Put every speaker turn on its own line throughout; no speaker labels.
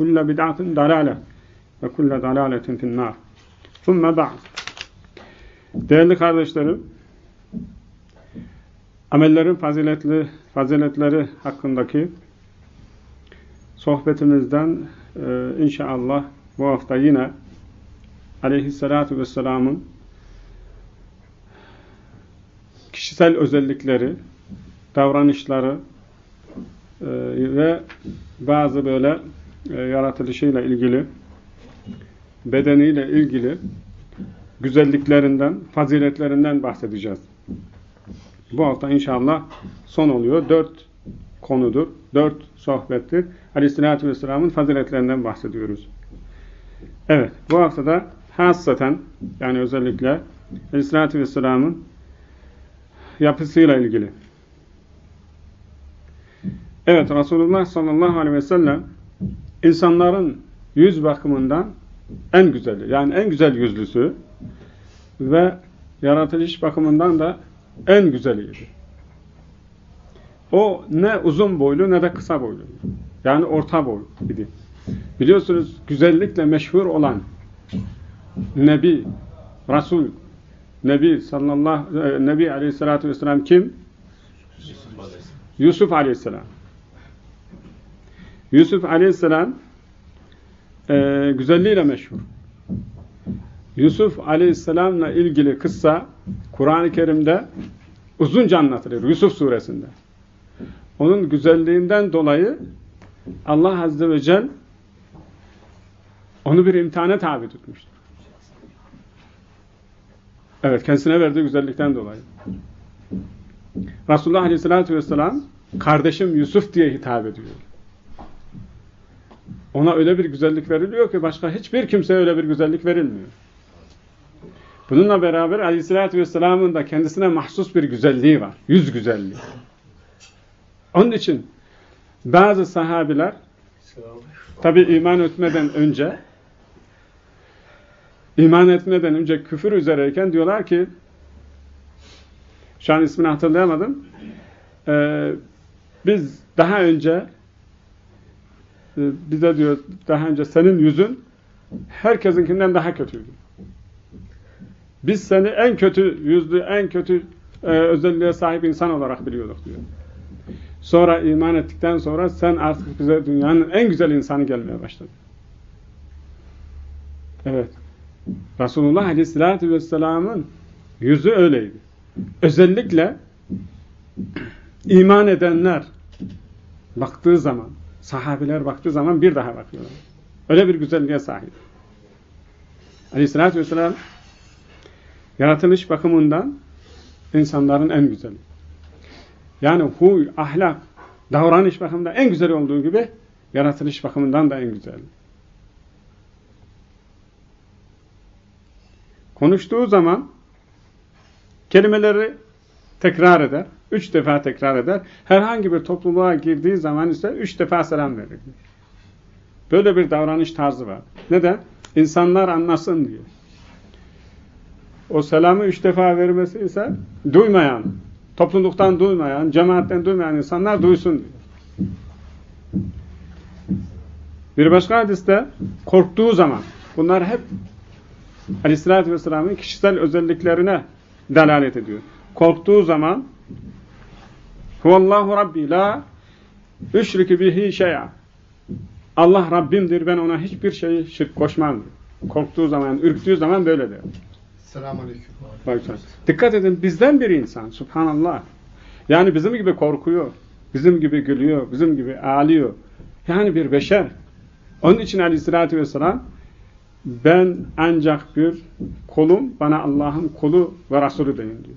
kulle bid'atin dalale ve kulle dalaletin finnâr. Thumme ba'd. Değerli kardeşlerim, amellerin faziletli faziletleri hakkındaki sohbetimizden e, inşallah bu hafta yine aleyhissalatu vesselamın kişisel özellikleri, davranışları e, ve bazı böyle e, yaratılışıyla ilgili, bedeniyle ilgili güzelliklerinden, faziletlerinden bahsedeceğiz. Bu hafta inşallah son oluyor. Dört konudur, dört sohbettir. Aleyhisselatü Vesselam'ın faziletlerinden bahsediyoruz. Evet, bu haftada hassaten, yani özellikle Aleyhisselatü Vesselam'ın yapısıyla ilgili. Evet, Resulullah sallallahu aleyhi ve sellem insanların yüz bakımından en güzeli, yani en güzel yüzlüsü ve yaratılış bakımından da en güzeliydi. O ne uzun boylu ne de kısa boylu. Yani orta boy idi. Biliyorsunuz güzellikle meşhur olan Nebi, Resul, Nebi sallallahu e, Nebi aleyhissalatü vesselam kim? Yusuf aleyhisselam. Yusuf aleyhisselam e, güzelliğiyle meşhur. Yusuf aleyhisselamla ilgili kıssa Kur'an-ı Kerim'de uzunca anlatılır. Yusuf suresinde. Onun güzelliğinden dolayı Allah Azze ve Celle onu bir imtihana tabi tutmuştur. Evet, kendisine verdiği güzellikten dolayı. Resulullah Aleyhisselatü Vesselam kardeşim Yusuf diye hitap ediyor. Ona öyle bir güzellik veriliyor ki başka hiçbir kimseye öyle bir güzellik verilmiyor. Bununla beraber Aleyhisselatü Vesselam'ın da kendisine mahsus bir güzelliği var. Yüz güzelliği. Onun için bazı sahabiler tabi iman etmeden önce iman etmeden önce küfür üzereyken diyorlar ki şu an ismini hatırlayamadım e, biz daha önce bize diyor daha önce senin yüzün herkesinkinden daha kötüydü. Biz seni en kötü yüzlü, en kötü e, özelliğe sahip insan olarak biliyorduk diyor. Sonra iman ettikten sonra sen artık bize dünyanın en güzel insanı gelmeye başladın. Evet. Resulullah Aleyhisselatü Vesselam'ın yüzü öyleydi. Özellikle iman edenler baktığı zaman, sahabiler baktığı zaman bir daha bakıyorlar. Öyle bir güzelliğe sahip. Aleyhisselatü Vesselam yaratılış bakımından insanların en güzeli. Yani huy, ahlak, davranış bakımından en güzel olduğu gibi yaratılış bakımından da en güzel. Konuştuğu zaman kelimeleri tekrar eder. Üç defa tekrar eder. Herhangi bir topluluğa girdiği zaman ise üç defa selam verir. Böyle bir davranış tarzı var. Neden? İnsanlar anlasın diye. O selamı üç defa vermesi ise duymayan, topluluktan duymayan, cemaatten duymayan insanlar duysun diyor. Bir başka hadiste korktuğu zaman, bunlar hep Aleyhisselatü Vesselam'ın kişisel özelliklerine delalet ediyor. Korktuğu zaman Huvallahu Rabbi la üşrikü bihi şey'a Allah Rabbimdir ben ona hiçbir şeyi şirk koşmam. Korktuğu zaman, ürktüğü zaman böyle diyor.
Selamun
Aleyküm. Dikkat edin bizden bir insan. Subhanallah. Yani bizim gibi korkuyor. Bizim gibi gülüyor. Bizim gibi ağlıyor. Yani bir beşer. Onun için aleyhissalatü vesselam ben ancak bir kolum, bana Allah'ın kolu ve Resulü deyin diyor.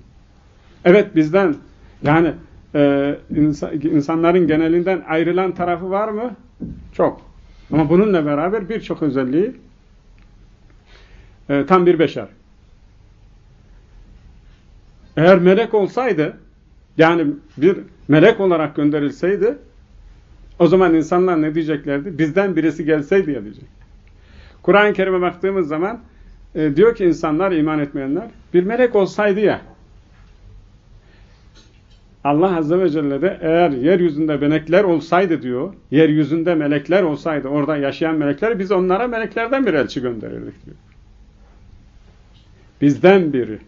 Evet bizden yani e, insan, insanların genelinden ayrılan tarafı var mı? Çok. Ama bununla beraber birçok özelliği e, tam bir beşer. Eğer melek olsaydı, yani bir melek olarak gönderilseydi, o zaman insanlar ne diyeceklerdi? Bizden birisi gelseydi ya diyecek. Kur'an-ı Kerim'e baktığımız zaman e, diyor ki insanlar, iman etmeyenler, bir melek olsaydı ya. Allah Azze ve Celle de eğer yeryüzünde melekler olsaydı diyor, yeryüzünde melekler olsaydı, orada yaşayan melekler, biz onlara meleklerden bir elçi gönderirdik diyor. Bizden biri.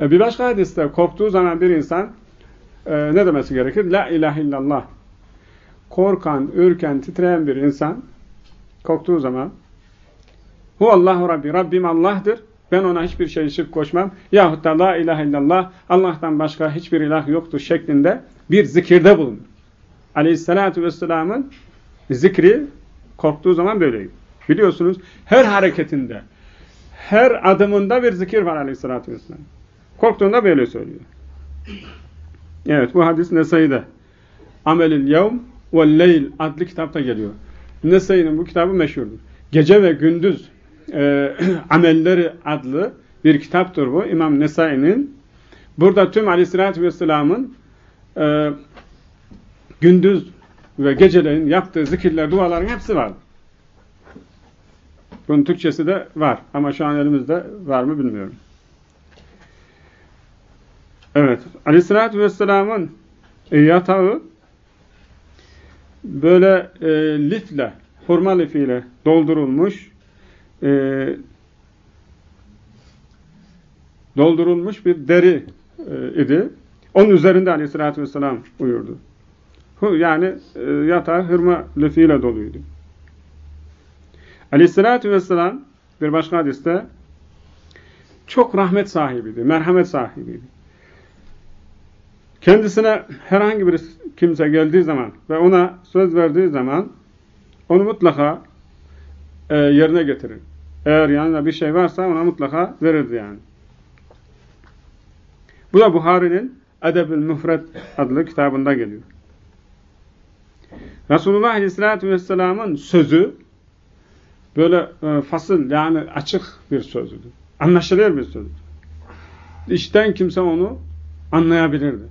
E bir başka hadiste korktuğu zaman bir insan e, ne demesi gerekir? La ilahe illallah. Korkan, ürken, titreyen bir insan korktuğu zaman Hu Allahu Rabbi. Rabbim Allah'tır. Ben ona hiçbir şey şirk koşmam. Yahut da la ilahe illallah. Allah'tan başka hiçbir ilah yoktur şeklinde bir zikirde bulunur. Aleyhissalatu vesselamın zikri korktuğu zaman böyleydi. Biliyorsunuz her hareketinde, her adımında bir zikir var aleyhissalatü vesselam. Korktuğunda böyle söylüyor. Evet bu hadis Nesai'de. Amelil yevm ve leyl adlı kitapta geliyor. Nesai'nin bu kitabı meşhurdur. Gece ve gündüz e, amelleri adlı bir kitaptır bu. İmam Nesai'nin. Burada tüm aleyhissalatü vesselamın e, gündüz ve geceleyin yaptığı zikirler, duaların hepsi var. Bunun Türkçesi de var. Ama şu an elimizde var mı bilmiyorum. Evet. Aleyhissalatü vesselamın yatağı böyle e, lifle, hurma lifiyle doldurulmuş e, doldurulmuş bir deri e, idi. Onun üzerinde aleyhissalatü vesselam uyurdu. Yani e, yatağı hırma lifiyle doluydu. Aleyhissalatü vesselam bir başka hadiste çok rahmet sahibiydi, merhamet sahibiydi. Kendisine herhangi bir kimse geldiği zaman ve ona söz verdiği zaman onu mutlaka e, yerine getirir. Eğer yanında bir şey varsa ona mutlaka verirdi yani. Bu da Buhari'nin Edeb-ül Müfred adlı kitabında geliyor. Resulullah Aleyhisselatü Vesselam'ın sözü böyle e, fasıl yani açık bir sözdür. Anlaşılır bir sözdür. İşten kimse onu anlayabilirdi.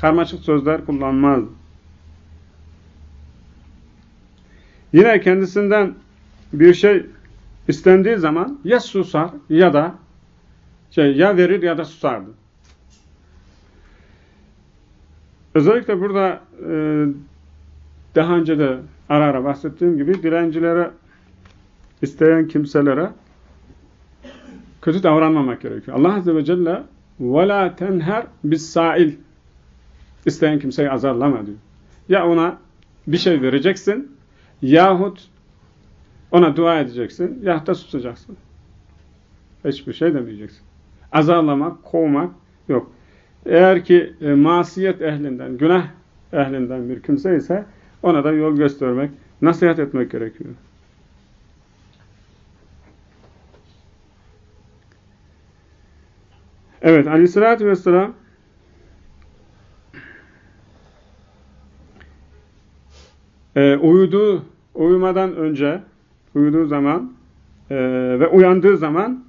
Karmaşık sözler kullanmaz. Yine kendisinden bir şey istendiği zaman ya susar ya da şey ya verir ya da susardı. Özellikle burada e, daha önce de ara ara bahsettiğim gibi dilencilere isteyen kimselere kötü davranmamak gerekiyor. Allah Azze ve Celle وَلَا تَنْهَرْ بِالسَّائِلِ İsteyen kimseyi azarlama diyor. Ya ona bir şey vereceksin yahut ona dua edeceksin yahut da susacaksın. Hiçbir şey demeyeceksin. Azarlamak, kovmak yok. Eğer ki e, masiyet ehlinden, günah ehlinden bir kimse ise ona da yol göstermek, nasihat etmek gerekiyor. Evet, aleyhissalatü vesselam e, uyuduğu, uyumadan önce, uyuduğu zaman e, ve uyandığı zaman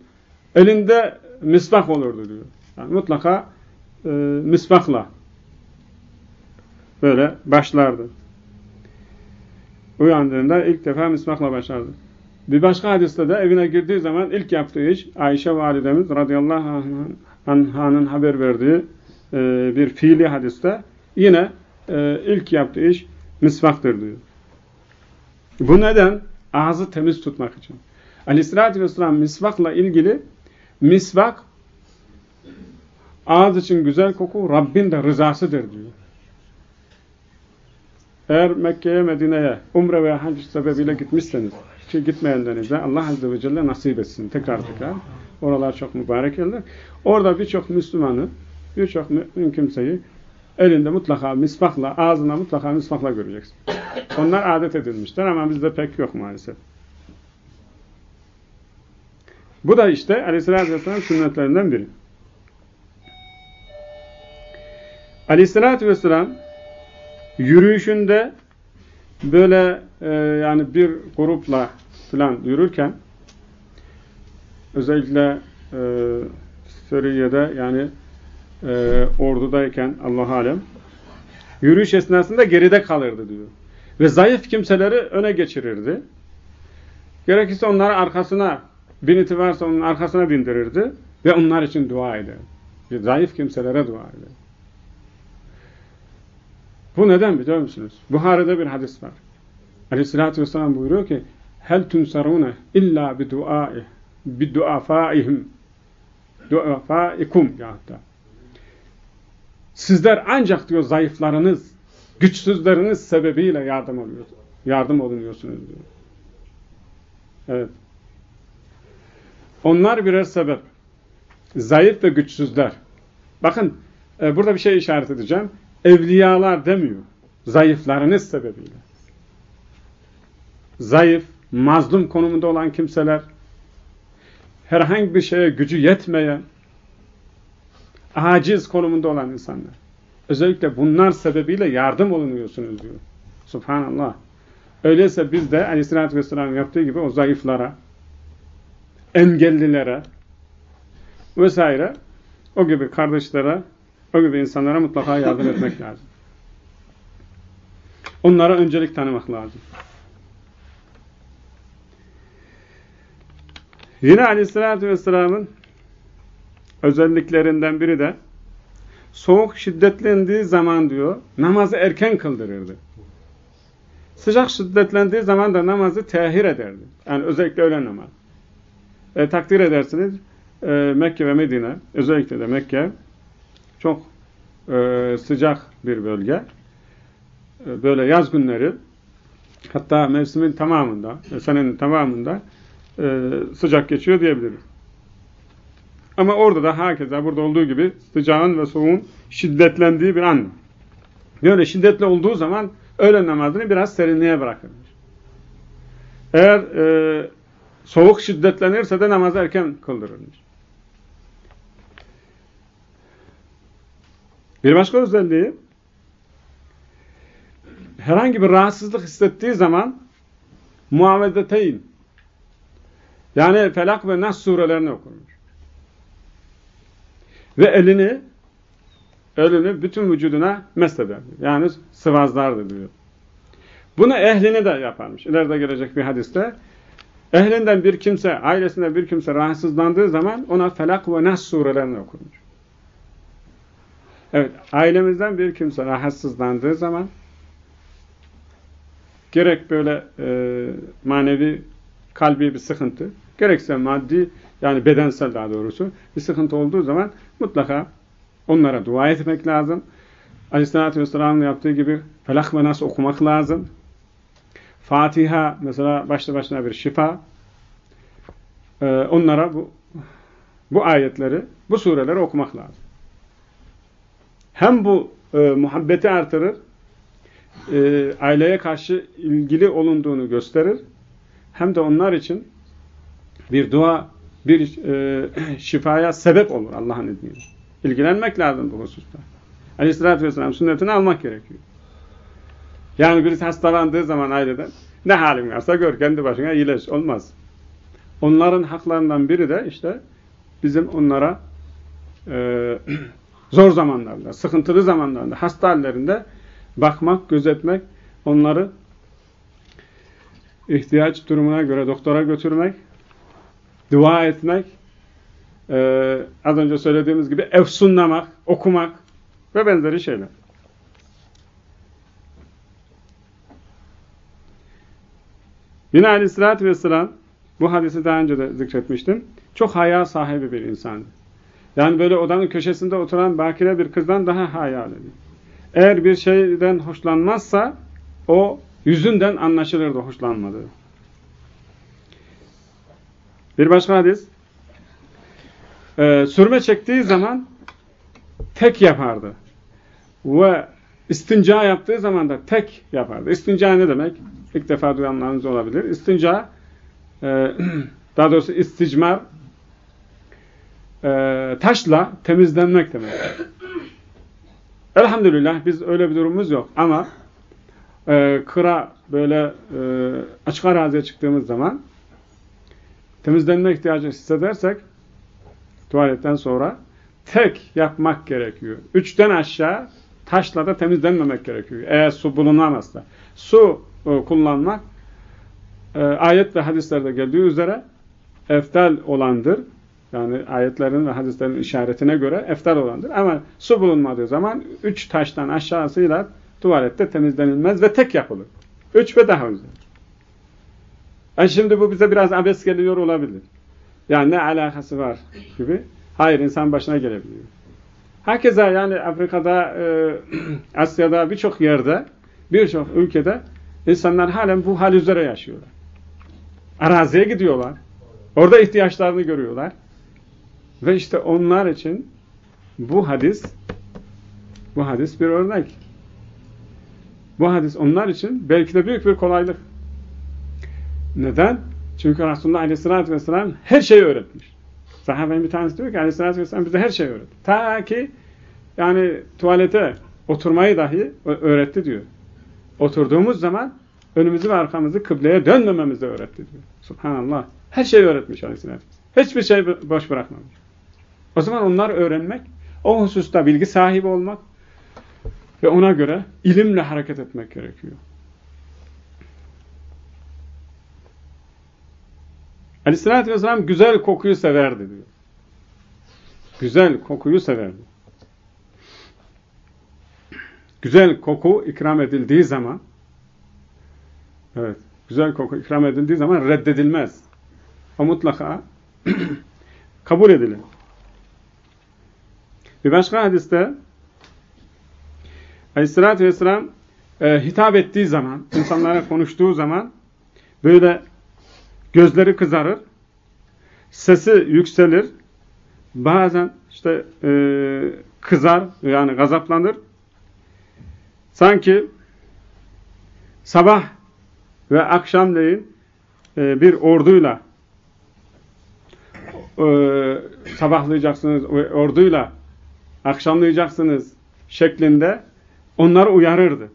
elinde misvak olurdu diyor. Yani mutlaka e, misvakla böyle başlardı. Uyandığında ilk defa misvakla başlardı. Bir başka hadiste de evine girdiği zaman ilk yaptığı iş Ayşe validemiz radıyallahu anh'ın haber verdiği e, bir fiili hadiste yine e, ilk yaptığı iş misvaktır diyor. Bu neden? Ağzı temiz tutmak için. Aleyhissalatü vesselam misvakla ilgili misvak ağız için güzel koku Rabbin de rızasıdır diyor. Eğer Mekke'ye, Medine'ye, umre veya hac sebebiyle gitmişseniz, ki gitmeyenlerinize Allah Azze ve Celle nasip etsin tekrar tekrar. Oralar çok mübarek yerler. Orada birçok Müslümanı, birçok mümin kimseyi elinde mutlaka misvakla, ağzına mutlaka misvakla göreceksin. Onlar adet edilmişler ama bizde pek yok maalesef. Bu da işte Aleyhisselatü Vesselam sünnetlerinden biri. Aleyhisselatü Vesselam yürüyüşünde böyle e, yani bir grupla falan yürürken özellikle e, Suriye'de yani e, ordudayken Allah alem yürüyüş esnasında geride kalırdı diyor. Ve zayıf kimseleri öne geçirirdi. Gerekirse onları arkasına biniti varsa onun arkasına bindirirdi ve onlar için dua ederdi. Zayıf kimselere dua eder. Bu neden biliyor musunuz? Buhari'de bir hadis var. Aleyhissalatü vesselam buyuruyor ki hel tunsarune illa bi duai bi duafaihim duafaikum ya. Sizler ancak diyor zayıflarınız, güçsüzleriniz sebebiyle yardım oluyor. Yardım olunuyorsunuz diyor. Evet. Onlar birer sebep. Zayıf ve güçsüzler. Bakın e, burada bir şey işaret edeceğim. Evliyalar demiyor. Zayıflarınız sebebiyle. Zayıf, mazlum konumunda olan kimseler, herhangi bir şeye gücü yetmeyen, aciz konumunda olan insanlar. Özellikle bunlar sebebiyle yardım olunuyorsunuz diyor. Subhanallah. Öyleyse biz de aleyhissalatü vesselam yaptığı gibi o zayıflara, engellilere vesaire o gibi kardeşlere, o gibi insanlara mutlaka yardım etmek lazım. Onlara öncelik tanımak lazım. Yine aleyhissalatü vesselamın özelliklerinden biri de soğuk şiddetlendiği zaman diyor namazı erken kıldırırdı. Sıcak şiddetlendiği zaman da namazı tehir ederdi. Yani özellikle öğlen namaz. E, takdir edersiniz e, Mekke ve Medine özellikle de Mekke çok e, sıcak bir bölge. E, böyle yaz günleri hatta mevsimin tamamında, e, senenin tamamında e, sıcak geçiyor diyebiliriz. Ama orada da herkese burada olduğu gibi sıcağın ve soğuğun şiddetlendiği bir an. Böyle şiddetli olduğu zaman öğlen namazını biraz serinliğe bırakılmış. Eğer e, soğuk şiddetlenirse de namazı erken kıldırılmış. Bir başka özelliği herhangi bir rahatsızlık hissettiği zaman muavezeteyn yani Felak ve Nas surelerini okurmuş. Ve elini elini bütün vücuduna mesheder. Yani sıvazlardı diyor. Bunu ehlini de yaparmış. İleride gelecek bir hadiste. Ehlinden bir kimse, ailesinde bir kimse rahatsızlandığı zaman ona Felak ve Nas surelerini okurmuş. Evet, ailemizden bir kimse rahatsızlandığı zaman gerek böyle e, manevi, kalbi bir sıkıntı, gerekse maddi, yani bedensel daha doğrusu bir sıkıntı olduğu zaman mutlaka onlara dua etmek lazım. Aleyhisselatü Vesselam'ın yaptığı gibi Felak ve Nas okumak lazım. Fatiha mesela başlı başına bir şifa. Ee, onlara bu, bu ayetleri, bu sureleri okumak lazım. Hem bu e, muhabbeti artırır, e, aileye karşı ilgili olunduğunu gösterir, hem de onlar için bir dua, bir e, şifaya sebep olur Allah'ın izniyle. İlgilenmek lazım bu hususta. Aleyhissalatü vesselam sünnetini almak gerekiyor. Yani birisi hastalandığı zaman aileden ne halin varsa gör kendi başına iyileş. Olmaz. Onların haklarından biri de işte bizim onlara e, zor zamanlarda, sıkıntılı zamanlarında, hasta hallerinde bakmak, gözetmek, onları ihtiyaç durumuna göre doktora götürmek, dua etmek, e, az önce söylediğimiz gibi efsunlamak, okumak ve benzeri şeyler. Yine aleyhissalatü vesselam bu hadisi daha önce de zikretmiştim. Çok haya sahibi bir insandı. Yani böyle odanın köşesinde oturan bakire bir kızdan daha hayalı. Eğer bir şeyden hoşlanmazsa o yüzünden anlaşılırdı hoşlanmadığı. Bir başka hadis. Ee, sürme çektiği zaman tek yapardı. Ve istinca yaptığı zaman da tek yapardı. İstinca ne demek? İlk defa duyanlarınız olabilir. İstinca e, daha doğrusu isticmar e, taşla temizlenmek demek. Elhamdülillah biz öyle bir durumumuz yok ama e, kıra böyle e, açık araziye çıktığımız zaman temizlenme ihtiyacı hissedersek tuvaletten sonra tek yapmak gerekiyor. Üçten aşağı taşla da temizlenmemek gerekiyor. Eğer su bulunamazsa. Su e, kullanmak e, ayet ve hadislerde geldiği üzere eftal olandır. Yani ayetlerin ve hadislerin işaretine göre eftal olandır. Ama su bulunmadığı zaman üç taştan aşağısıyla tuvalette temizlenilmez ve tek yapılır. Üç ve daha üzeri. Yani şimdi bu bize biraz abes geliyor olabilir. Yani ne alakası var gibi. Hayır insan başına gelebiliyor. Herkese yani Afrika'da, e, Asya'da birçok yerde, birçok ülkede insanlar halen bu hal üzere yaşıyorlar. Araziye gidiyorlar. Orada ihtiyaçlarını görüyorlar. Ve işte onlar için bu hadis bu hadis bir örnek. Bu hadis onlar için belki de büyük bir kolaylık. Neden? Çünkü Resulullah Aleyhisselatü Vesselam her şeyi öğretmiş. Sahabenin bir tanesi diyor ki Aleyhisselatü Vesselam bize her şeyi öğretti. Ta ki yani tuvalete oturmayı dahi öğretti diyor. Oturduğumuz zaman önümüzü ve arkamızı kıbleye dönmememizi öğretti diyor. Subhanallah. Her şeyi öğretmiş Aleyhisselatü Vesselam. Hiçbir şey boş bırakmamış. O zaman onlar öğrenmek, o hususta bilgi sahibi olmak ve ona göre ilimle hareket etmek gerekiyor. Aleyhissalatü vesselam güzel kokuyu severdi diyor. Güzel kokuyu severdi. Güzel koku ikram edildiği zaman evet, güzel koku ikram edildiği zaman reddedilmez. O mutlaka kabul edilir. Bir başka hadiste Aleyhisselatü Vesselam e, hitap ettiği zaman, insanlara konuştuğu zaman böyle gözleri kızarır, sesi yükselir, bazen işte e, kızar yani gazaplanır. Sanki sabah ve akşamleyin e, bir orduyla e, sabahlayacaksınız, orduyla akşamlayacaksınız şeklinde onları uyarırdı.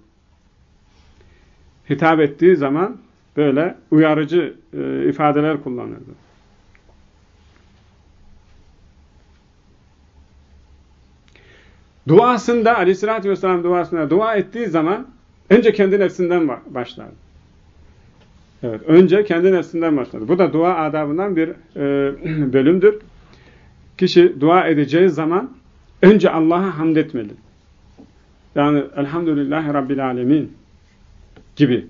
Hitap ettiği zaman böyle uyarıcı e, ifadeler kullanırdı. Duasında aleyhissalatü vesselam duasında dua ettiği zaman önce kendi nefsinden başlardı. Evet, önce kendi nefsinden başladı. Bu da dua adabından bir e, bölümdür. Kişi dua edeceği zaman önce Allah'a hamd etmeli. Yani elhamdülillahi rabbil alemin gibi.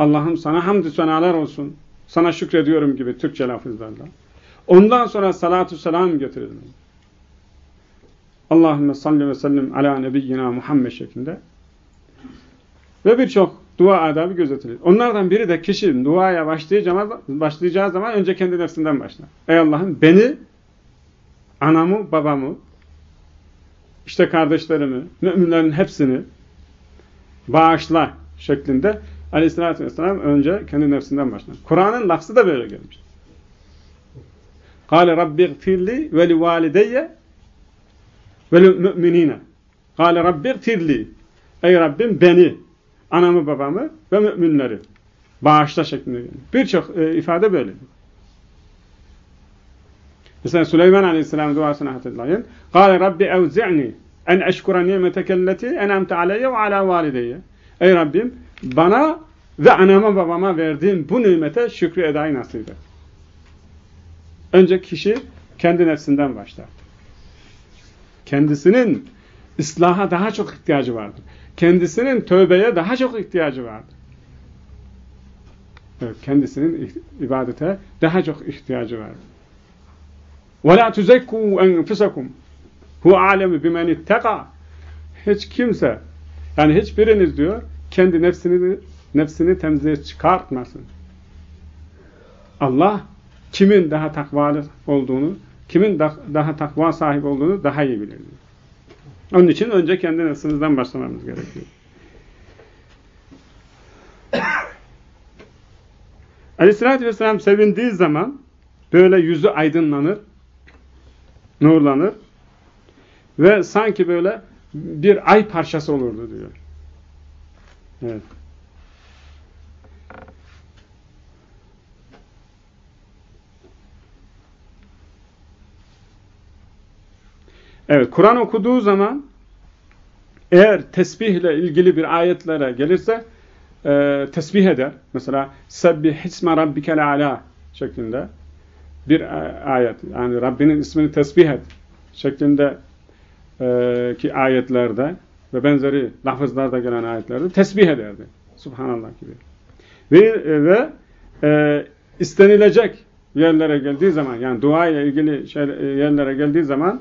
Allah'ım sana hamdü senalar olsun. Sana şükrediyorum gibi Türkçe lafızlarla. Ondan sonra salatu selam getirilmeli. Allahümme salli ve sellim ala nebiyyina Muhammed şeklinde. Ve birçok dua adabı gözetilir. Onlardan biri de kişinin duaya başlayacağı, zaman önce kendi nefsinden başlar. Ey Allah'ım beni, anamı, babamı, işte kardeşlerimi, müminlerin hepsini bağışla şeklinde aleyhissalatü vesselam önce kendi nefsinden başlar. Kur'an'ın lafzı da böyle gelmiş. Kale Rabbi gfirli ve li valideyye ve li müminine. Kale Rabbi gfirli. Ey Rabbim beni, anamı babamı ve müminleri bağışla şeklinde geliyor. Birçok e, ifade böyle. Mesela Süleyman Aleyhisselam duasını hatırlayın. Kale Rabbi evzi'ni en eşkura nimetekelleti enamte aleyye ve ala valideyye. Ey Rabbim bana ve anama babama verdiğin bu nimete şükrü edayı nasip et. Önce kişi kendi nefsinden başlar. Kendisinin ıslaha daha çok ihtiyacı vardır. Kendisinin tövbeye daha çok ihtiyacı vardır. Evet, kendisinin ibadete daha çok ihtiyacı vardır. وَلَا تُزَكُّوا اَنْفُسَكُمْ Hu alemi bimen itteka. Hiç kimse yani hiçbiriniz diyor kendi nefsini nefsini temizliğe çıkartmasın. Allah kimin daha takvalı olduğunu, kimin da, daha takva sahibi olduğunu daha iyi bilir. Onun için önce kendi nefsimizden başlamamız gerekiyor. Aleyhissalatü vesselam sevindiği zaman böyle yüzü aydınlanır, nurlanır ve sanki böyle bir ay parçası olurdu diyor. Evet. Evet, Kur'an okuduğu zaman eğer tesbihle ilgili bir ayetlere gelirse e, tesbih eder. Mesela sebbih hisme rabbikel ala şeklinde. bir ayet. Yani Rabbinin ismini tesbih et şeklinde e, ki ayetlerde ve benzeri lafızlarda gelen ayetlerde tesbih ederdi. Subhanallah gibi. Ve, ve e, istenilecek yerlere geldiği zaman yani dua ile ilgili şey, yerlere geldiği zaman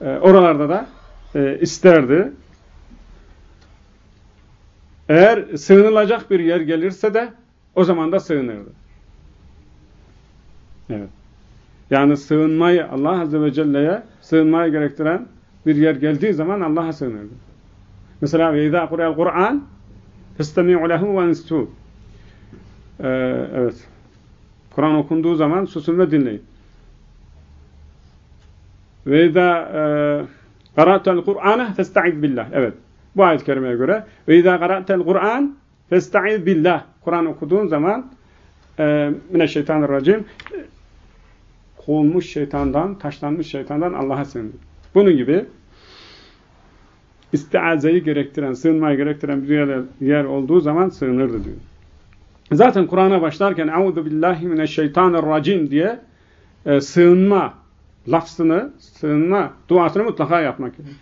e, oralarda da e, isterdi. Eğer sığınılacak bir yer gelirse de o zaman da sığınırdı. Evet. Yani sığınmayı Allah Azze ve Celle'ye sığınmayı gerektiren bir yer geldiği zaman Allah'a sığınırdı. Mesela وَاِذَا قُرَيَ الْقُرْآنِ فَاسْتَمِعُ لَهُ وَاَنْسْتُوا Evet. Kur'an okunduğu zaman susun ve dinleyin. وَاِذَا قَرَأْتَ الْقُرْآنَ فَاسْتَعِذْ billah. Evet. Bu ayet-i kerimeye göre وَاِذَا قَرَأْتَ الْقُرْآنِ فَاسْتَعِذْ billah. Kur'an okuduğun zaman e, mineşşeytanirracim kovulmuş şeytandan, taşlanmış şeytandan Allah'a sığındık. Bunun gibi istiazeyi gerektiren, sığınmayı gerektiren bir yer, olduğu zaman sığınırdı diyor. Zaten Kur'an'a başlarken "Euzu billahi mineşşeytanirracim" diye e, sığınma lafzını, sığınma duasını mutlaka yapmak gerekir.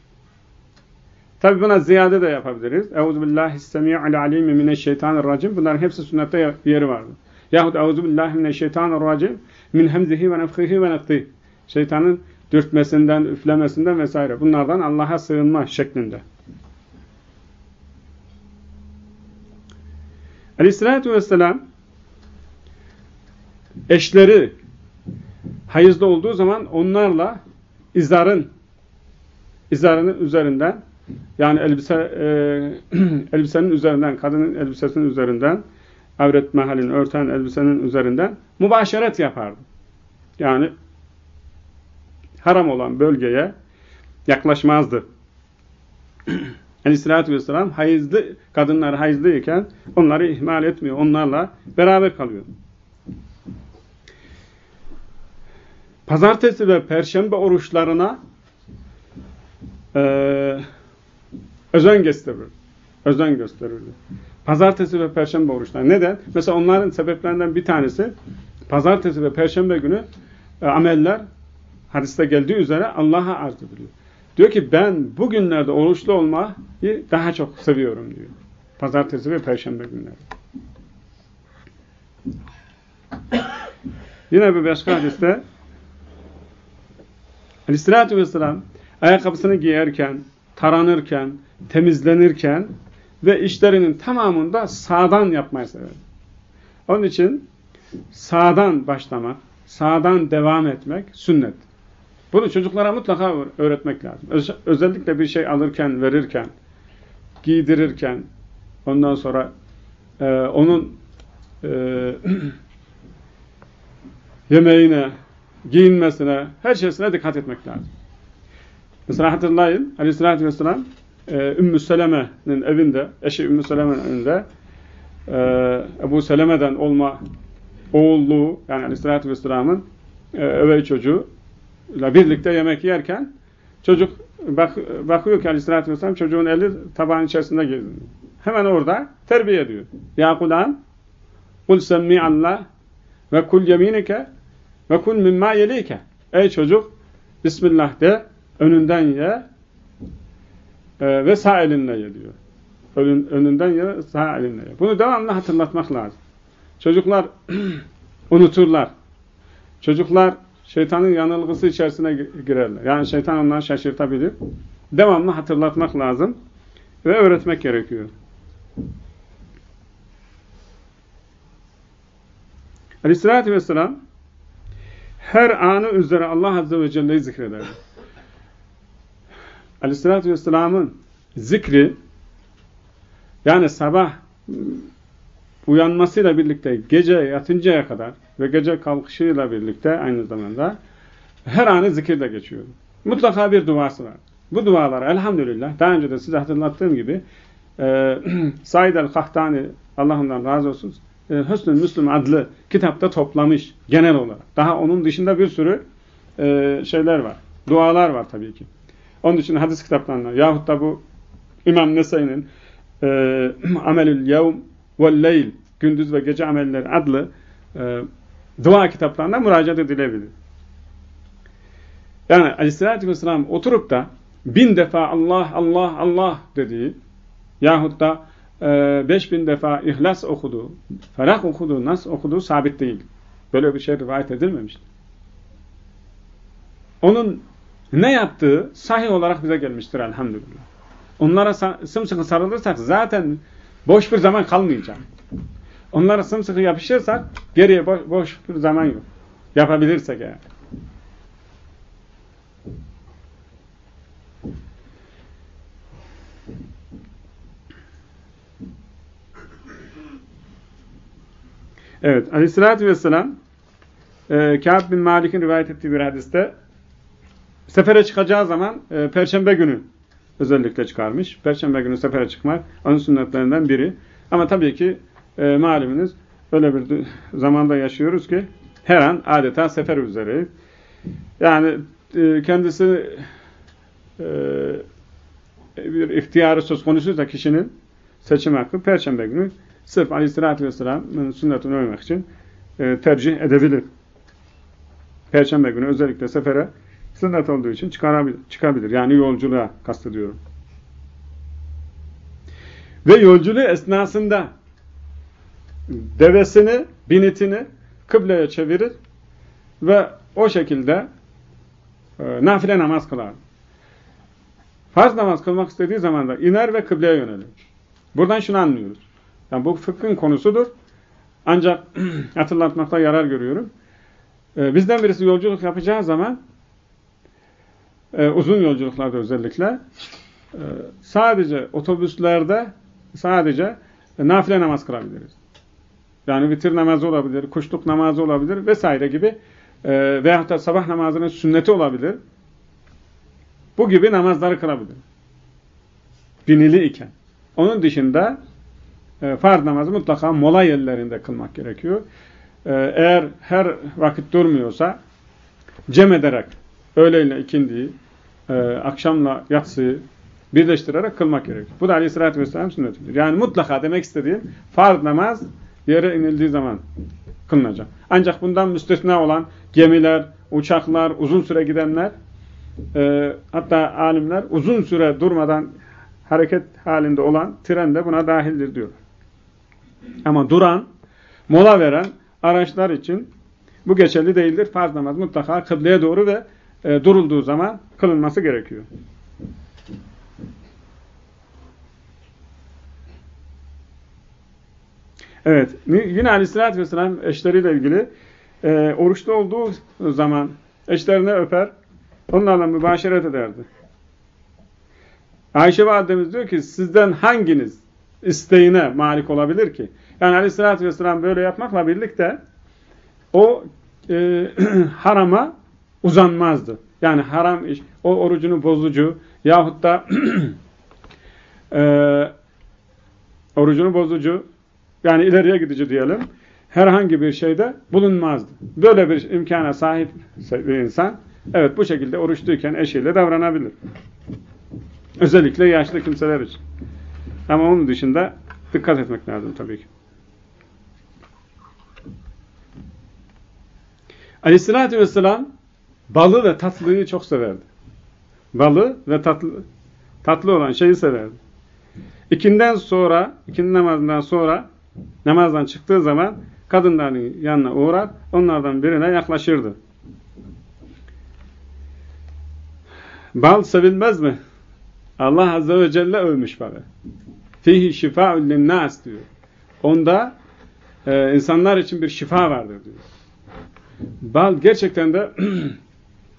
Tabi buna ziyade de yapabiliriz. Euzu billahi semi'ul alim mineşşeytanirracim. Bunların hepsi sünnette yeri vardır. Yahut Euzu billahi mineşşeytanirracim min hemzihi ve nefhihi ve nefhi. Şeytanın dürtmesinden, üflemesinden vesaire. Bunlardan Allah'a sığınma şeklinde. Aleyhissalatü vesselam eşleri hayızda olduğu zaman onlarla izarın izarının üzerinden yani elbise e, elbisenin üzerinden kadının elbisesinin üzerinden avret mahalini örten elbisenin üzerinden mübaşeret yapardı. Yani haram olan bölgeye yaklaşmazdı. Aleyhissalatü vesselam hayızlı, kadınlar hayızlıyken onları ihmal etmiyor. Onlarla beraber kalıyor. Pazartesi ve perşembe oruçlarına e, özen gösterir. Özen gösterirdi. Pazartesi ve perşembe oruçları. Neden? Mesela onların sebeplerinden bir tanesi pazartesi ve perşembe günü e, ameller hadiste geldiği üzere Allah'a arz ediliyor. Diyor ki ben bugünlerde oruçlu olmayı daha çok seviyorum diyor. Pazartesi ve perşembe günleri. Yine bir başka hadiste Aleyhisselatü Vesselam ayakkabısını giyerken, taranırken, temizlenirken ve işlerinin tamamında sağdan yapmayı sever. Onun için sağdan başlamak, sağdan devam etmek sünnet. Bunu çocuklara mutlaka öğretmek lazım. Öz özellikle bir şey alırken, verirken, giydirirken, ondan sonra e, onun e, yemeğine, giyinmesine, her şeysine dikkat etmek lazım. Mesela hatırlayın, aleyhissalatü vesselam e, Ümmü Seleme'nin evinde, eşi Ümmü Seleme'nin evinde e, Ebu Seleme'den olma oğulluğu, yani aleyhissalatü vesselamın e, övey çocuğu ile birlikte yemek yerken çocuk bak, bakıyor ki aleyhissalatü vesselam çocuğun eli tabağın içerisinde geziyor. Hemen orada terbiye ediyor. Ya kulan kul semmi Allah ve kul yeminike ve kul mimma yelike. Ey çocuk Bismillah de önünden ye e, ve sağ elinle ye diyor. Önün, önünden ye sağ elinle ye. Bunu devamlı hatırlatmak lazım. Çocuklar unuturlar. Çocuklar şeytanın yanılgısı içerisine girerler. Yani şeytan onları şaşırtabilir. Devamlı hatırlatmak lazım ve öğretmek gerekiyor. Aleyhissalatü vesselam her anı üzere Allah Azze ve Celle'yi zikrederdi. Aleyhissalatü vesselamın zikri yani sabah uyanmasıyla birlikte gece yatıncaya kadar ve gece kalkışıyla birlikte aynı zamanda her anı zikirde geçiyor. Mutlaka bir duası var. Bu dualar elhamdülillah daha önce de size hatırlattığım gibi e, Said el-Kahtani Allah ondan razı olsun e, Hüsnü Müslüm adlı kitapta toplamış genel olarak. Daha onun dışında bir sürü e, şeyler var. Dualar var tabii ki. Onun dışında hadis kitaplarında yahut da bu İmam Nesai'nin e, Amelül Yevm ve Leyl gündüz ve gece amelleri adlı e, dua kitaplarında müracaat edilebilir. Yani aleyhissalatü vesselam oturup da bin defa Allah, Allah, Allah dediği yahut da e, beş bin defa İhlas okudu, Felak okudu, Nas okudu sabit değil. Böyle bir şey rivayet edilmemiştir. Onun ne yaptığı sahih olarak bize gelmiştir elhamdülillah. Onlara sımsıkı sarılırsak zaten boş bir zaman kalmayacak. Onlara sımsıkı yapışırsak geriye boş, boş bir zaman yok. Yapabilirsek eğer. Evet, aleyhissalatü vesselam e, Kâb bin Malik'in rivayet ettiği bir hadiste sefere çıkacağı zaman e, Perşembe günü özellikle çıkarmış. Perşembe günü sefere çıkmak onun sünnetlerinden biri. Ama tabii ki e, malumunuz öyle bir zamanda yaşıyoruz ki her an adeta sefer üzere. Yani e, kendisi e, bir ihtiyarı söz konusuysa kişinin seçim hakkı Perşembe günü sırf Aleyhisselatü Vesselam'ın sünnetine uymak için e, tercih edebilir. Perşembe günü özellikle sefere sünnet olduğu için çıkabilir. Yani yolculuğa kastediyorum. Ve yolculuğu esnasında devesini, binitini kıbleye çevirir ve o şekilde e, nafile namaz kılar. Farz namaz kılmak istediği zaman da iner ve kıbleye yönelir. Buradan şunu anlıyoruz. Yani bu fıkhın konusudur. Ancak hatırlatmakta yarar görüyorum. Ee, bizden birisi yolculuk yapacağı zaman e, uzun yolculuklarda özellikle e, sadece otobüslerde sadece e, nafile namaz kılabiliriz. Yani vitir namazı olabilir, kuşluk namazı olabilir vesaire gibi e, veyahut da sabah namazının sünneti olabilir. Bu gibi namazları kılabilir. Binili iken. Onun dışında e, farz namazı mutlaka mola yerlerinde kılmak gerekiyor. E, eğer her vakit durmuyorsa cem ederek öğleyle ikindiyi, e, akşamla yatsıyı birleştirerek kılmak gerekiyor. Bu da aleyhissalatü vesselam sünnetidir. Yani mutlaka demek istediğim farz namaz yere inildiği zaman kılınacak. Ancak bundan müstesna olan gemiler, uçaklar, uzun süre gidenler e, hatta alimler uzun süre durmadan hareket halinde olan tren de buna dahildir diyor. Ama duran, mola veren araçlar için bu geçerli değildir. Farz namaz mutlaka kıbleye doğru ve e, durulduğu zaman kılınması gerekiyor. Evet, yine aleyhissalatü vesselam eşleriyle ilgili e, oruçlu olduğu zaman eşlerini öper, onlarla mübaşeret ederdi. Ayşe validemiz diyor ki sizden hanginiz isteğine malik olabilir ki? Yani aleyhissalatü vesselam böyle yapmakla birlikte o e, harama uzanmazdı. Yani haram iş, o orucunu bozucu yahut da e, orucunu bozucu yani ileriye gidici diyelim herhangi bir şeyde bulunmazdı. Böyle bir imkana sahip bir insan evet bu şekilde oruçluyken eşiyle davranabilir. Özellikle yaşlı kimseler için. Ama onun dışında dikkat etmek lazım tabii ki. Aleyhissalatü vesselam balı ve tatlıyı çok severdi. Balı ve tatlı, tatlı olan şeyi severdi. İkinden sonra, ikindi namazından sonra namazdan çıktığı zaman kadınların yanına uğrar, onlardan birine yaklaşırdı. Bal sevilmez mi? Allah Azze ve Celle övmüş balı. Fihi şifa'un linnas diyor. Onda e, insanlar için bir şifa vardır diyor. Bal gerçekten de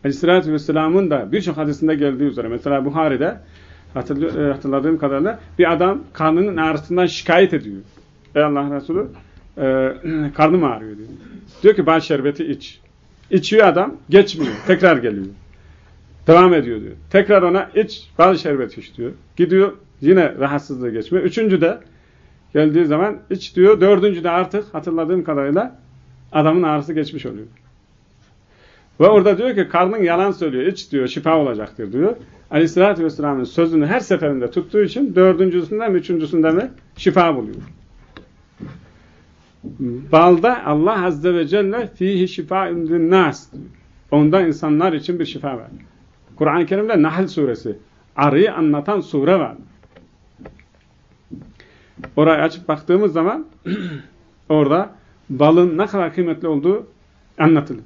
Aleyhisselatü Vesselam'ın da birçok hadisinde geldiği üzere mesela Buhari'de e, hatırladığım kadarıyla bir adam karnının ağrısından şikayet ediyor. Ey Allah Resulü e, karnım ağrıyor diyor. Diyor ki bal şerbeti iç. İçiyor adam geçmiyor. Tekrar geliyor. Devam ediyor diyor. Tekrar ona iç bal şerbeti iç diyor. Gidiyor yine rahatsızlığı geçmiyor. Üçüncü de geldiği zaman iç diyor. Dördüncü de artık hatırladığım kadarıyla adamın ağrısı geçmiş oluyor. Ve orada diyor ki karnın yalan söylüyor. İç diyor şifa olacaktır diyor. Aleyhissalatü Vesselam'ın sözünü her seferinde tuttuğu için dördüncüsünde mi üçüncüsünde mi şifa buluyor. Balda Allah Azze ve Celle fihi şifaun nas. Onda insanlar için bir şifa var. Kur'an-ı Kerim'de Nahl suresi. Arıyı anlatan sure var. Orayı açıp baktığımız zaman orada balın ne kadar kıymetli olduğu anlatılır.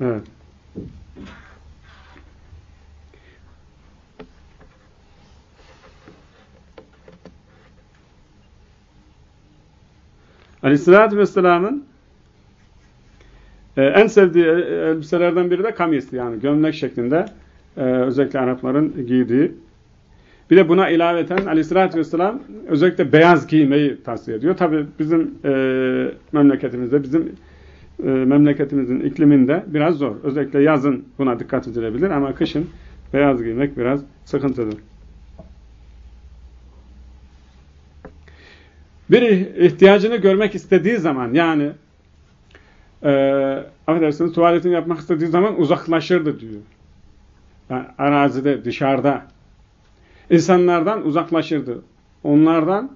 Evet. Aleyhisselatü Vesselam'ın e, en sevdiği elbiselerden biri de kamisti yani gömlek şeklinde e, özellikle Arapların giydiği. Bir de buna ilaveten Aleyhisselatü Vesselam özellikle beyaz giymeyi tavsiye ediyor. Tabi bizim e, memleketimizde, bizim e, memleketimizin ikliminde biraz zor. Özellikle yazın buna dikkat edilebilir ama kışın beyaz giymek biraz sıkıntıdır. Bir ihtiyacını görmek istediği zaman yani e, affedersiniz tuvaletini yapmak istediği zaman uzaklaşırdı diyor. Yani arazide, dışarıda. insanlardan uzaklaşırdı. Onlardan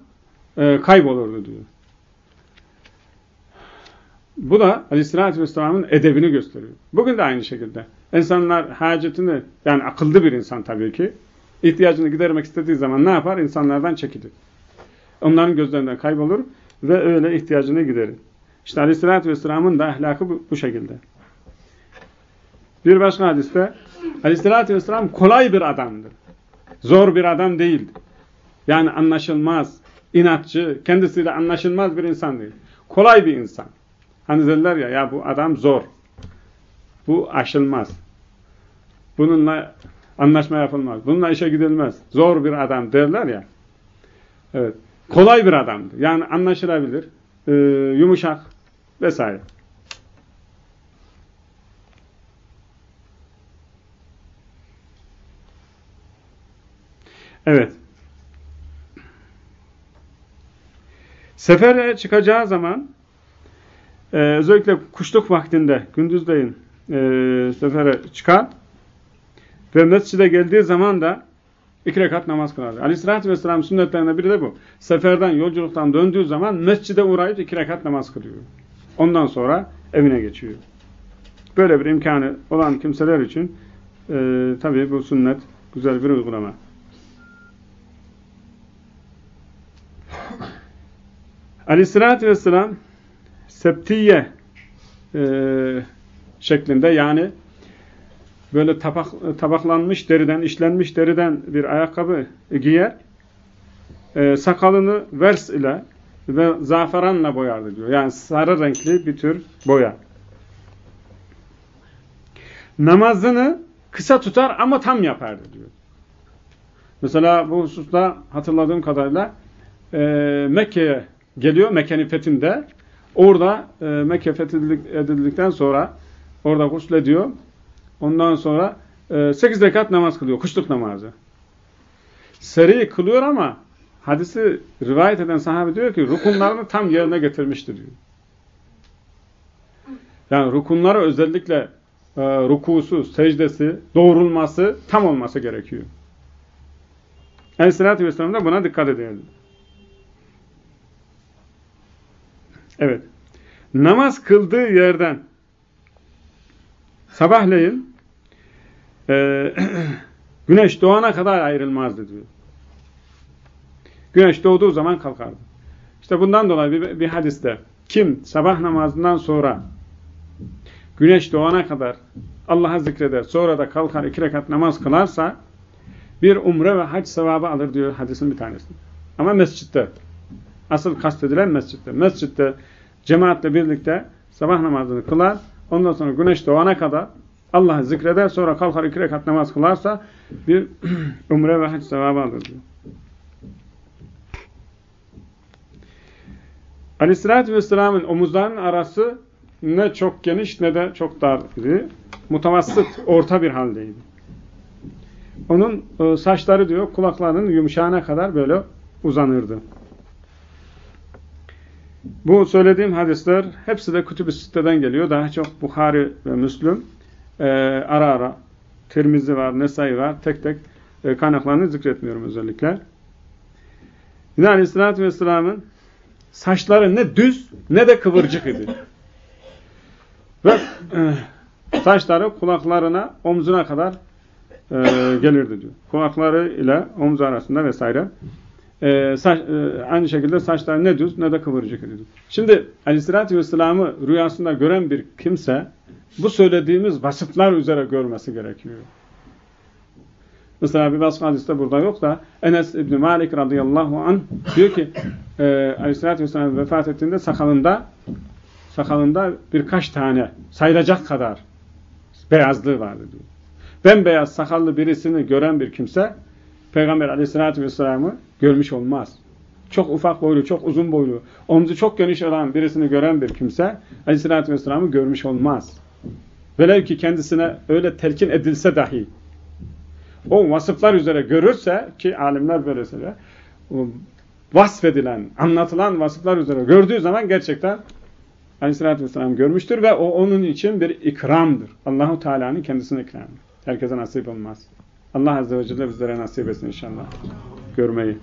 e, kaybolurdu diyor. Bu da Aleyhisselatü Vesselam'ın edebini gösteriyor. Bugün de aynı şekilde. İnsanlar hacetini, yani akıllı bir insan tabii ki, ihtiyacını gidermek istediği zaman ne yapar? İnsanlardan çekilir. Onların gözlerinden kaybolur ve öyle ihtiyacını giderir. İşte Aleyhisselatü Vesselam'ın da ahlakı bu, bu şekilde. Bir başka hadiste Aleyhisselatü Vesselam kolay bir adamdır. Zor bir adam değildir. Yani anlaşılmaz, inatçı, kendisiyle anlaşılmaz bir insan değil. Kolay bir insan. Hani derler ya, ya bu adam zor. Bu aşılmaz. Bununla anlaşma yapılmaz. Bununla işe gidilmez. Zor bir adam derler ya. Evet. Kolay bir adamdı. Yani anlaşılabilir, e, yumuşak vesaire. Evet. Sefere çıkacağı zaman e, özellikle kuşluk vaktinde gündüzleyin e, sefere çıkar ve mescide geldiği zaman da İki rekat namaz kılardı. Aleyhissalatü vesselam sünnetlerinden biri de bu. Seferden, yolculuktan döndüğü zaman mescide uğrayıp iki rekat namaz kılıyor. Ondan sonra evine geçiyor. Böyle bir imkanı olan kimseler için e, tabii bu sünnet güzel bir uygulama. Aleyhissalatü vesselam septiye e, şeklinde yani böyle tabak, tabaklanmış deriden, işlenmiş deriden bir ayakkabı giyer. E, sakalını vers ile ve zaferanla boyardı diyor. Yani sarı renkli bir tür boya. Namazını kısa tutar ama tam yapardı diyor. Mesela bu hususta hatırladığım kadarıyla e, Mekke'ye geliyor, Mekke'nin fethinde. Orada e, Mekke fethedildikten sonra orada guslediyor. Ondan sonra e, 8 rekat namaz kılıyor. Kuşluk namazı. Seri kılıyor ama hadisi rivayet eden sahabe diyor ki rukunlarını tam yerine getirmiştir diyor. Yani rukunları özellikle e, rukusu, secdesi, doğrulması tam olması gerekiyor. Aleyhissalatü Vesselam da buna dikkat edelim. Evet. Namaz kıldığı yerden sabahleyin e, güneş doğana kadar ayrılmazdı diyor. Güneş doğduğu zaman kalkardı. İşte bundan dolayı bir, bir hadiste kim sabah namazından sonra güneş doğana kadar Allah'a zikreder, sonra da kalkar iki rekat namaz kılarsa bir umre ve hac sevabı alır diyor hadisin bir tanesi. Ama mescitte. Asıl kastedilen mescitte. Mescitte cemaatle birlikte sabah namazını kılar. Ondan sonra güneş doğana kadar Allah'ı zikreder sonra kalkar iki rekat namaz kılarsa bir umre ve hac sevabı alır diyor. Aleyhissalatü Vesselam'ın omuzlarının arası ne çok geniş ne de çok dar idi. Mutavasıt, orta bir haldeydi. Onun e, saçları diyor kulaklarının yumuşağına kadar böyle uzanırdı. Bu söylediğim hadisler hepsi de kütüb-i siteden geliyor. Daha çok Bukhari ve Müslüm e, ara ara Tirmizi var, Nesai var. Tek tek e, kaynaklarını zikretmiyorum özellikle. Yine Aleyhisselatü Vesselam'ın saçları ne düz ne de kıvırcık idi. Ve e, saçları kulaklarına, omzuna kadar e, gelirdi diyor. Kulakları ile omuz arasında vesaire. E, saç, e, aynı şekilde saçları ne düz ne de kıvırcık idi. Şimdi Aleyhisselatü Vesselam'ı rüyasında gören bir kimse bu söylediğimiz vasıflar üzere görmesi gerekiyor. Mesela bir başka hadiste burada yok da Enes İbni Malik radıyallahu an diyor ki e, Aleyhisselatü Vesselam vefat ettiğinde sakalında sakalında birkaç tane sayılacak kadar beyazlığı vardı diyor. Bembeyaz sakallı birisini gören bir kimse Peygamber Aleyhisselatü Vesselam'ı görmüş olmaz. Çok ufak boylu, çok uzun boylu, omzu çok geniş olan birisini gören bir kimse Aleyhisselatü Vesselam'ı görmüş olmaz. Velev ki kendisine öyle telkin edilse dahi o vasıflar üzere görürse ki alimler böyle söylüyor vasfedilen, anlatılan vasıflar üzere gördüğü zaman gerçekten Aleyhisselatü Vesselam görmüştür ve o onun için bir ikramdır. Allahu Teala'nın kendisine ikramı. Herkese nasip olmaz. Allah Azze ve Celle bizlere nasip etsin inşallah görmeyi.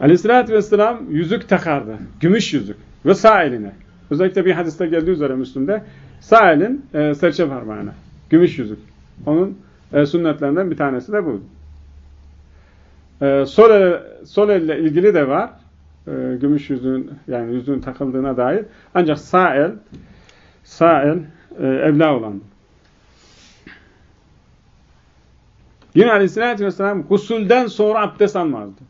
Aleyhisselatü Vesselam yüzük takardı. Gümüş yüzük. Ve sağ eline. Özellikle bir hadiste geldiği üzere Müslüm'de sağ elin e, serçe parmağına. Gümüş yüzük. Onun e, sünnetlerinden bir tanesi de bu. E, sol, el, sol elle ilgili de var. E, gümüş yüzüğün yani yüzüğün takıldığına dair. Ancak sağ el sağ el e, evla olan. Yine aleyhissalatü vesselam gusülden sonra abdest almazdı.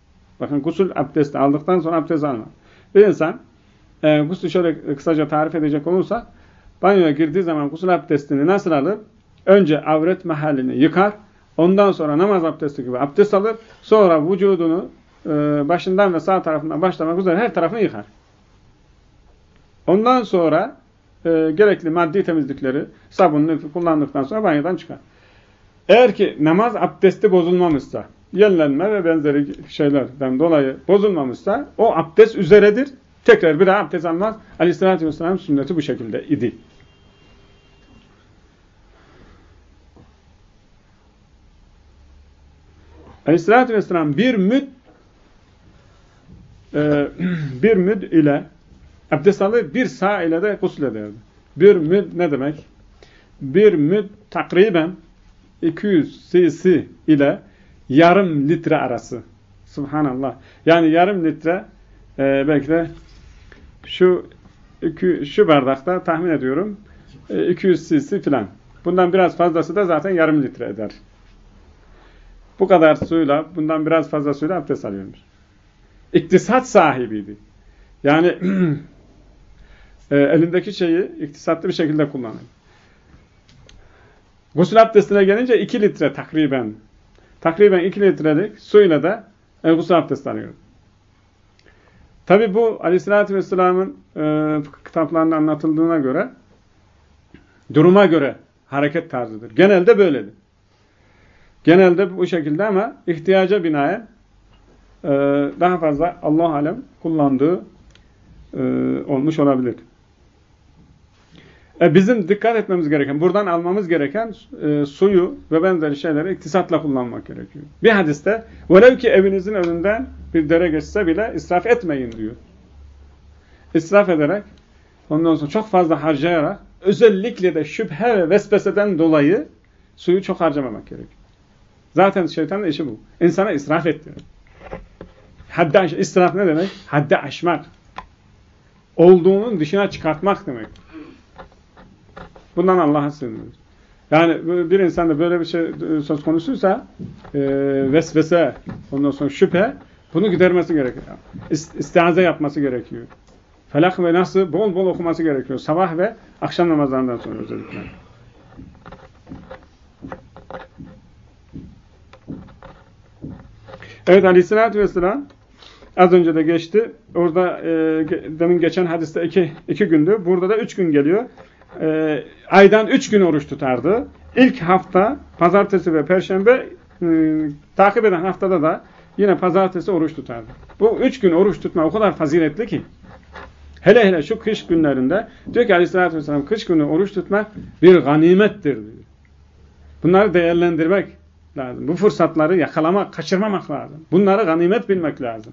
Bakın gusül abdesti aldıktan sonra abdest almaz. Bir insan e, gusül şöyle kısaca tarif edecek olursa banyoya girdiği zaman gusül abdestini nasıl alır? Önce avret mahallini yıkar. Ondan sonra namaz abdesti gibi abdest alır. Sonra vücudunu e, başından ve sağ tarafından başlamak üzere her tarafını yıkar. Ondan sonra e, gerekli maddi temizlikleri sabunlu kullandıktan sonra banyodan çıkar. Eğer ki namaz abdesti bozulmamışsa, yenilenme ve benzeri şeylerden dolayı bozulmamışsa o abdest üzeredir. Tekrar bir daha abdest almaz. Aleyhissalatü vesselam sünneti bu şekilde idi. Aleyhissalatü vesselam bir müd e, bir müd ile abdest alır, bir sağ ile de gusül ederdi. Bir müd ne demek? Bir müd takriben 200 cc ile yarım litre arası. Subhanallah. Yani yarım litre e, belki de şu şu bardakta tahmin ediyorum e, 200 cc filan. Bundan biraz fazlası da zaten yarım litre eder. Bu kadar suyla, bundan biraz fazla suyla abdest alıyormuş. İktisat sahibiydi. Yani e, elindeki şeyi iktisatlı bir şekilde kullanıyor. Gusül abdestine gelince 2 litre takriben. Takriben 2 litrelik suyla da e, gusül abdesti alıyor. Tabi bu Aleyhisselatü Vesselam'ın e, kitaplarında anlatıldığına göre duruma göre hareket tarzıdır. Genelde böyledir. Genelde bu şekilde ama ihtiyaca binaen e, daha fazla Allah alem kullandığı e, olmuş olabilir. E, bizim dikkat etmemiz gereken, buradan almamız gereken e, suyu ve benzeri şeyleri iktisatla kullanmak gerekiyor. Bir hadiste velev ki evinizin önünden bir dere geçse bile israf etmeyin diyor. İsraf ederek ondan sonra çok fazla harcayarak özellikle de şüphe ve vesveseden dolayı suyu çok harcamamak gerekiyor. Zaten şeytanın işi bu. İnsana israf ettiriyor. Haddi israf ne demek? Haddi aşmak. Olduğunun dışına çıkartmak demek. Bundan Allah'a sığınıyoruz. Yani bir insanda böyle bir şey söz konusuysa e, vesvese, ondan sonra şüphe bunu gidermesi gerekiyor. İstiaze yapması gerekiyor. Felak ve nasıl bol bol okuması gerekiyor. Sabah ve akşam namazlarından sonra özellikle. Evet Aleyhisselatü Vesselam az önce de geçti. Orada e, demin geçen hadiste iki, iki gündü. Burada da üç gün geliyor. E, aydan üç gün oruç tutardı. İlk hafta pazartesi ve perşembe e, takip eden haftada da yine pazartesi oruç tutardı. Bu üç gün oruç tutma o kadar faziletli ki. Hele hele şu kış günlerinde diyor ki aleyhissalatü vesselam kış günü oruç tutmak bir ganimettir diyor. Bunları değerlendirmek lazım. Bu fırsatları yakalamak, kaçırmamak lazım. Bunları ganimet bilmek lazım.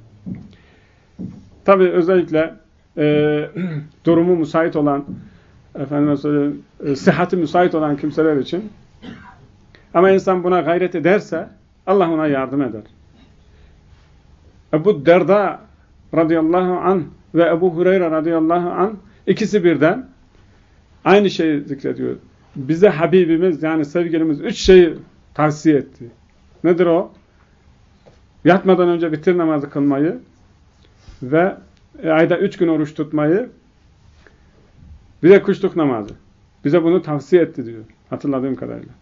Tabi özellikle e, durumu müsait olan efendim söyleyeyim, e, sıhhati müsait olan kimseler için ama insan buna gayret ederse Allah ona yardım eder. Ebu Derda radıyallahu an ve Ebu Hureyre radıyallahu an ikisi birden aynı şeyi zikrediyor. Bize Habibimiz yani sevgilimiz üç şeyi tavsiye etti. Nedir o? Yatmadan önce bitir namazı kılmayı ve ayda üç gün oruç tutmayı bir de kuşluk namazı. Bize bunu tavsiye etti diyor. Hatırladığım kadarıyla.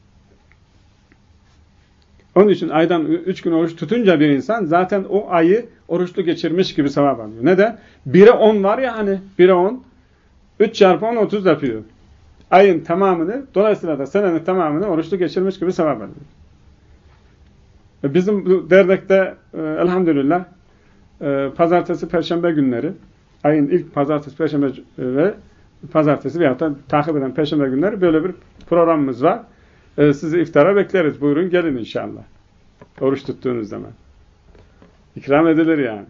Onun için aydan üç gün oruç tutunca bir insan zaten o ayı oruçlu geçirmiş gibi sevap alıyor. Ne de? Bire on var ya hani. Bire on. Üç çarpı on otuz yapıyor. Ayın tamamını, dolayısıyla da senenin tamamını oruçlu geçirmiş gibi sevap alıyor. Bizim bu dernekte e, elhamdülillah e, pazartesi, perşembe günleri ayın ilk pazartesi, perşembe e, ve pazartesi veyahut da takip eden perşembe günleri böyle bir programımız var. E, sizi iftara bekleriz. Buyurun gelin inşallah. Oruç tuttuğunuz zaman. İkram edilir yani.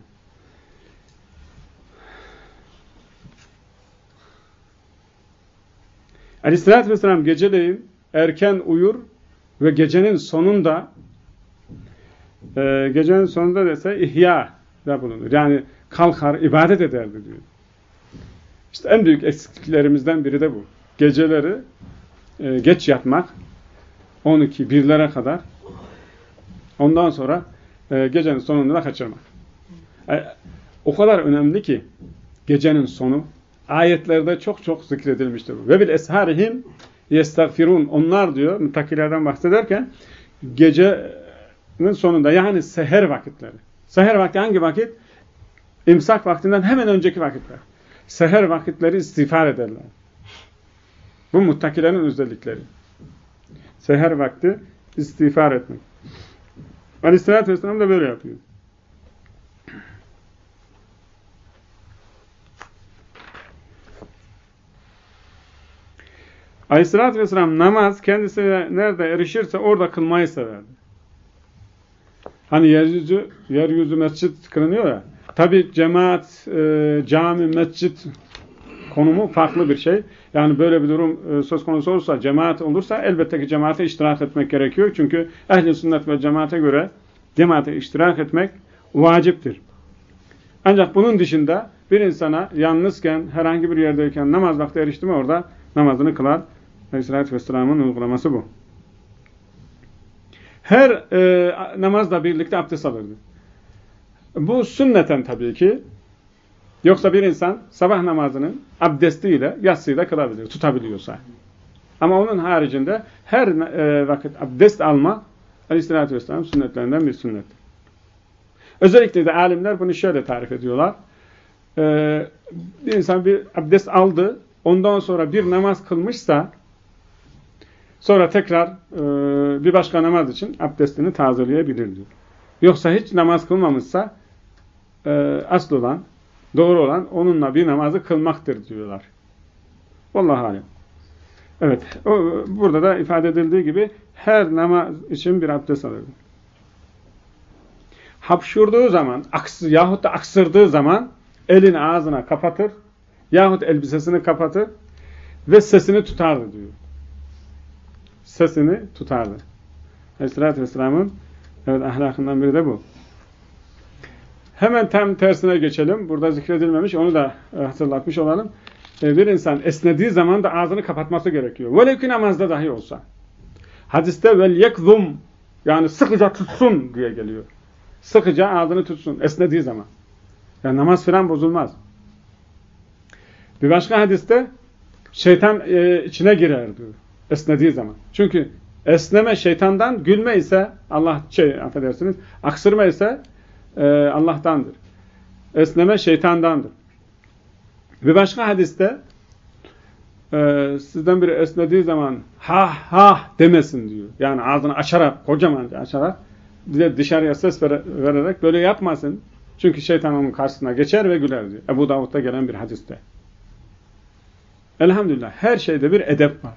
Aleyhissalatü vesselam geceleyin erken uyur ve gecenin sonunda e, gecenin sonunda dese ihya da bulunur. Yani kalkar, ibadet ederdi diyor. İşte en büyük eksikliklerimizden biri de bu. Geceleri e, geç yatmak, 12, birlere kadar. Ondan sonra e, gecenin sonunda da kaçırmak. E, o kadar önemli ki gecenin sonu ayetlerde çok çok zikredilmiştir. Ve bil esharihim yestagfirun. Onlar diyor müttakilerden bahsederken gecenin sonunda yani seher vakitleri. Seher vakti hangi vakit? İmsak vaktinden hemen önceki vakitler. Seher vakitleri istiğfar ederler. Bu muttakilerin özellikleri. Seher vakti istiğfar etmek. Aleyhisselatü Vesselam da böyle yapıyor. Aleyhisselatü Vesselam namaz kendisine nerede erişirse orada kılmayı severdi. Hani yeryüzü, yeryüzü mescit kılınıyor ya. Tabi cemaat, e, cami, mescit konumu farklı bir şey. Yani böyle bir durum e, söz konusu olursa, cemaat olursa elbette ki cemaate iştirak etmek gerekiyor. Çünkü ehl sünnet ve cemaate göre cemaate iştirak etmek vaciptir. Ancak bunun dışında bir insana yalnızken, herhangi bir yerdeyken namaz vakti erişti mi orada namazını kılar. Aleyhisselatü Vesselam'ın uygulaması bu. Her e, namazla birlikte abdest alırdı. Bu sünneten tabii ki. Yoksa bir insan sabah namazının abdestiyle yatsıyı da kılabilir, tutabiliyorsa. Ama onun haricinde her e, vakit abdest alma Aleyhisselatü Vesselam sünnetlerinden bir sünnet. Özellikle de alimler bunu şöyle tarif ediyorlar. Ee, bir insan bir abdest aldı, ondan sonra bir namaz kılmışsa Sonra tekrar e, bir başka namaz için abdestini tazeleyebilir diyor. Yoksa hiç namaz kılmamışsa e, asıl olan, doğru olan onunla bir namazı kılmaktır diyorlar. Vallahi alem. Evet, o, burada da ifade edildiği gibi her namaz için bir abdest alır. Hapşurduğu zaman, aks yahut da aksırdığı zaman elini ağzına kapatır yahut elbisesini kapatır ve sesini tutardı diyor sesini tutardı. Aleyhissalatü Vesselam'ın evet, ahlakından biri de bu. Hemen tam tersine geçelim. Burada zikredilmemiş, onu da e, hatırlatmış olalım. E, bir insan esnediği zaman da ağzını kapatması gerekiyor. Velev ki namazda dahi olsa. Hadiste vel yekzum yani sıkıca tutsun diye geliyor. Sıkıca ağzını tutsun esnediği zaman. Yani namaz falan bozulmaz. Bir başka hadiste şeytan e, içine girer diyor. Esnediği zaman. Çünkü esneme şeytandan, gülme ise Allah şey affedersiniz, aksırma ise e, Allah'tandır. Esneme şeytandandır. Bir başka hadiste e, sizden biri esnediği zaman ha ha demesin diyor. Yani ağzını açarak, kocaman açarak bize dışarıya ses vererek böyle yapmasın. Çünkü şeytan onun karşısına geçer ve güler diyor. Ebu Davud'da gelen bir hadiste. Elhamdülillah her şeyde bir edep var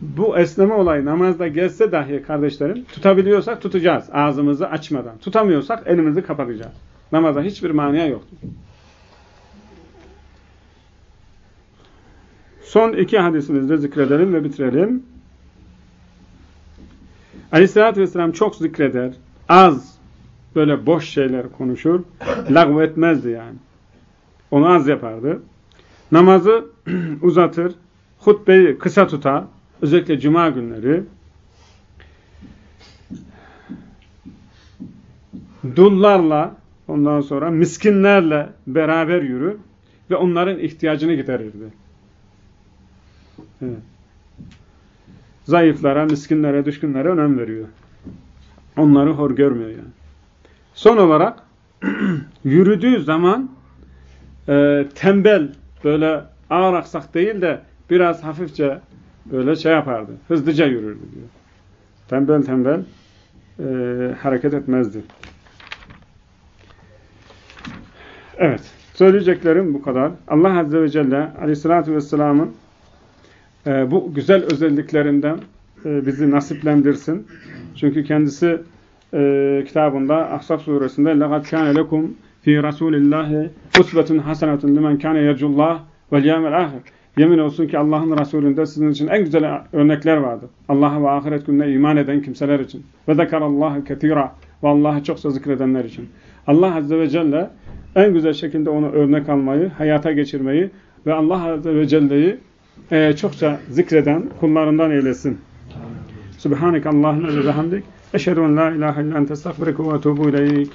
bu esneme olayı namazda gelse dahi kardeşlerim tutabiliyorsak tutacağız ağzımızı açmadan. Tutamıyorsak elimizi kapatacağız. namaza hiçbir mania yoktur. Son iki hadisimizi de zikredelim ve bitirelim. Aleyhisselatü Vesselam çok zikreder. Az böyle boş şeyler konuşur. Lagv etmezdi yani. Onu az yapardı. Namazı uzatır. Hutbeyi kısa tutar. Özellikle cuma günleri. Dullarla ondan sonra miskinlerle beraber yürür ve onların ihtiyacını giderirdi. Evet. Zayıflara, miskinlere, düşkünlere önem veriyor. Onları hor görmüyor yani. Son olarak yürüdüğü zaman e, tembel, böyle ağır aksak değil de biraz hafifçe böyle şey yapardı. Hızlıca yürürdü diyor. Tembel tembel e, hareket etmezdi. Evet. Söyleyeceklerim bu kadar. Allah Azze ve Celle Aleyhisselatü Vesselam'ın e, bu güzel özelliklerinden e, bizi nasiplendirsin. Çünkü kendisi e, kitabında Ahzab suresinde لَقَدْ كَانَ لَكُمْ ف۪ي رَسُولِ اللّٰهِ اُسْبَةٌ حَسَنَةٌ لِمَنْ كَانَ يَرْجُ اللّٰهِ وَالْيَامَ الْآخِرِ Yemin olsun ki Allah'ın Resulü'nde sizin için en güzel örnekler vardır. Allah'a ve ahiret gününe iman eden kimseler için. Ve zekarallahu ketira ve Allah'ı çokça zikredenler için. Allah Azze ve Celle en güzel şekilde onu örnek almayı, hayata geçirmeyi ve Allah Azze ve Celle'yi e, çokça zikreden kullarından eylesin. Subhanak Allahümme ve bihamdik. Eşhedü en la ilahe illa ente ve etûbü ileyk.